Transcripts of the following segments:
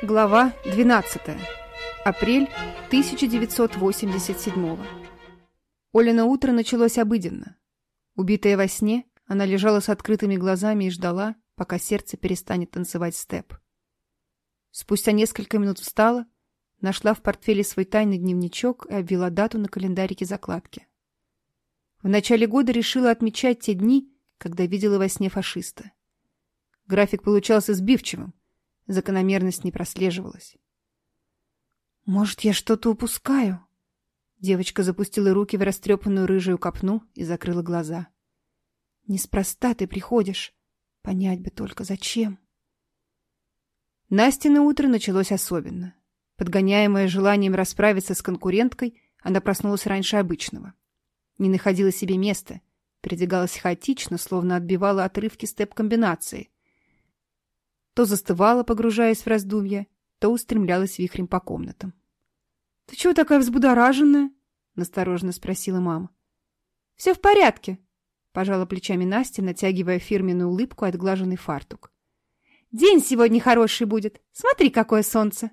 Глава 12. Апрель 1987. Оля на утро началось обыденно. Убитая во сне, она лежала с открытыми глазами и ждала, пока сердце перестанет танцевать степ. Спустя несколько минут встала, нашла в портфеле свой тайный дневничок и обвела дату на календарике закладки. В начале года решила отмечать те дни, когда видела во сне фашиста. График получался сбивчивым, закономерность не прослеживалась. «Может, я что-то упускаю?» Девочка запустила руки в растрепанную рыжую копну и закрыла глаза. «Неспроста ты приходишь. Понять бы только, зачем?» Настина утро началось особенно. Подгоняемая желанием расправиться с конкуренткой, она проснулась раньше обычного. Не находила себе места, передвигалась хаотично, словно отбивала отрывки степ-комбинации — то застывала, погружаясь в раздумья, то устремлялась вихрем по комнатам. — Ты чего такая взбудораженная? — настороженно спросила мама. — Все в порядке, — пожала плечами Настя, натягивая фирменную улыбку и отглаженный фартук. — День сегодня хороший будет. Смотри, какое солнце!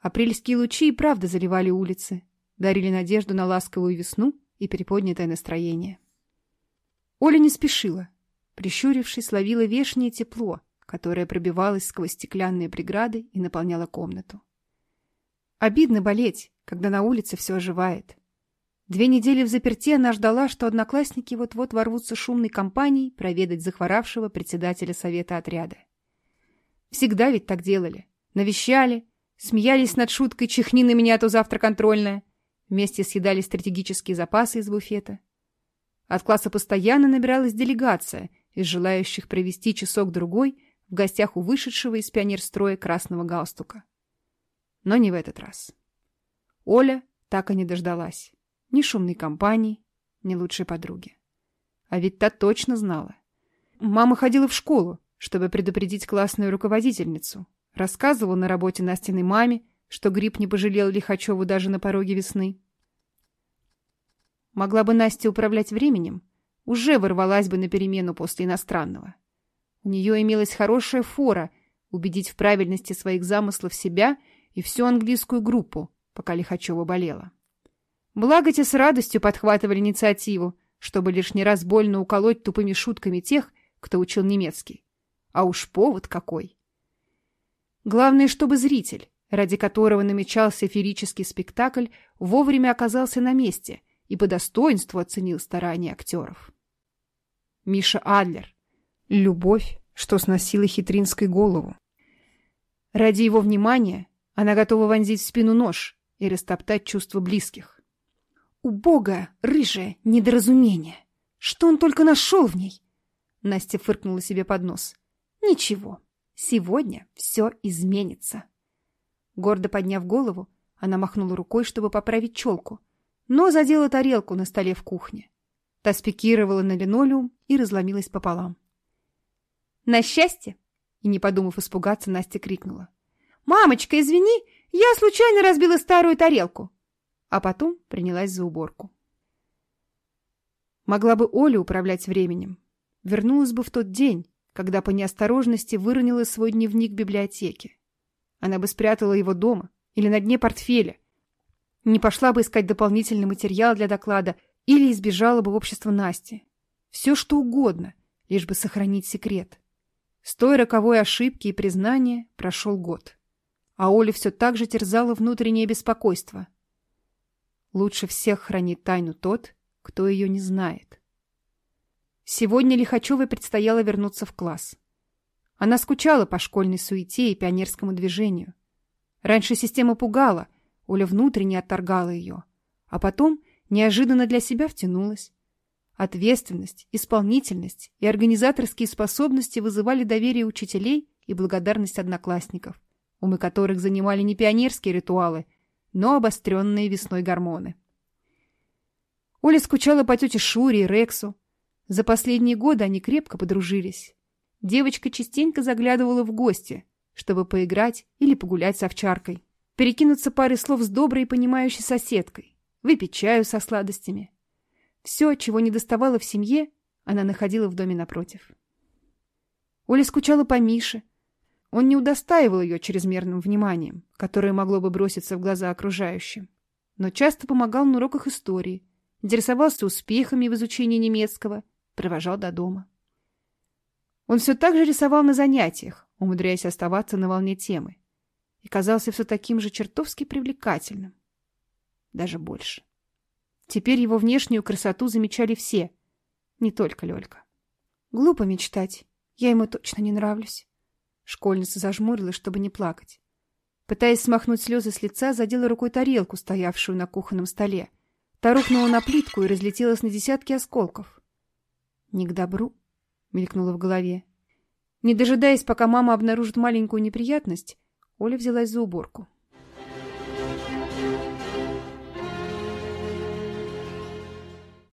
Апрельские лучи и правда заливали улицы, дарили надежду на ласковую весну и переподнятое настроение. Оля не спешила. Прищурившись, ловила вешнее тепло — которая пробивалась сквозь стеклянные преграды и наполняла комнату. Обидно болеть, когда на улице все оживает. Две недели в заперте она ждала, что одноклассники вот-вот ворвутся шумной компанией проведать захворавшего председателя совета отряда. Всегда ведь так делали. Навещали, смеялись над шуткой «Чихни на меня, а то завтра контрольная». Вместе съедали стратегические запасы из буфета. От класса постоянно набиралась делегация из желающих провести часок-другой в гостях у вышедшего из пионерстроя красного галстука. Но не в этот раз. Оля так и не дождалась ни шумной компании, ни лучшей подруги. А ведь та точно знала. Мама ходила в школу, чтобы предупредить классную руководительницу. Рассказывала на работе Настиной маме, что грипп не пожалел Лихачеву даже на пороге весны. Могла бы Настя управлять временем, уже ворвалась бы на перемену после иностранного. У нее имелась хорошая фора убедить в правильности своих замыслов себя и всю английскую группу, пока Лихачева болела. Благо те с радостью подхватывали инициативу, чтобы лишний раз больно уколоть тупыми шутками тех, кто учил немецкий. А уж повод какой! Главное, чтобы зритель, ради которого намечался феерический спектакль, вовремя оказался на месте и по достоинству оценил старания актеров. Миша Адлер, любовь, что сносила Хитринской голову. Ради его внимания она готова вонзить в спину нож и растоптать чувства близких. Убогое, рыжее недоразумение. Что он только нашел в ней? Настя фыркнула себе под нос. Ничего, сегодня все изменится. Гордо подняв голову, она махнула рукой, чтобы поправить челку, но задела тарелку на столе в кухне. Та спикировала на линолеум и разломилась пополам. На счастье!» И, не подумав испугаться, Настя крикнула. «Мамочка, извини, я случайно разбила старую тарелку!» А потом принялась за уборку. Могла бы Оля управлять временем. Вернулась бы в тот день, когда по неосторожности выронила свой дневник в библиотеке. Она бы спрятала его дома или на дне портфеля. Не пошла бы искать дополнительный материал для доклада или избежала бы общества Насти. Все что угодно, лишь бы сохранить секрет. С той роковой ошибки и признания прошел год. А Оля все так же терзала внутреннее беспокойство. Лучше всех хранит тайну тот, кто ее не знает. Сегодня Лихачевой предстояло вернуться в класс. Она скучала по школьной суете и пионерскому движению. Раньше система пугала, Оля внутренне отторгала ее, а потом неожиданно для себя втянулась. Ответственность, исполнительность и организаторские способности вызывали доверие учителей и благодарность одноклассников, умы которых занимали не пионерские ритуалы, но обостренные весной гормоны. Оля скучала по тете Шуре и Рексу. За последние годы они крепко подружились. Девочка частенько заглядывала в гости, чтобы поиграть или погулять с овчаркой, перекинуться парой слов с доброй и понимающей соседкой, выпить чаю со сладостями – все, чего не доставало в семье, она находила в доме напротив. Оля скучала по Мише. Он не удостаивал ее чрезмерным вниманием, которое могло бы броситься в глаза окружающим, но часто помогал на уроках истории, интересовался успехами в изучении немецкого, провожал до дома. Он все так же рисовал на занятиях, умудряясь оставаться на волне темы, и казался все таким же чертовски привлекательным, даже больше. Теперь его внешнюю красоту замечали все, не только Лёлька. Глупо мечтать, я ему точно не нравлюсь. Школьница зажмурилась, чтобы не плакать. Пытаясь смахнуть слезы с лица, задела рукой тарелку, стоявшую на кухонном столе. Та рухнула на плитку и разлетелась на десятки осколков. «Не к добру», — мелькнуло в голове. Не дожидаясь, пока мама обнаружит маленькую неприятность, Оля взялась за уборку.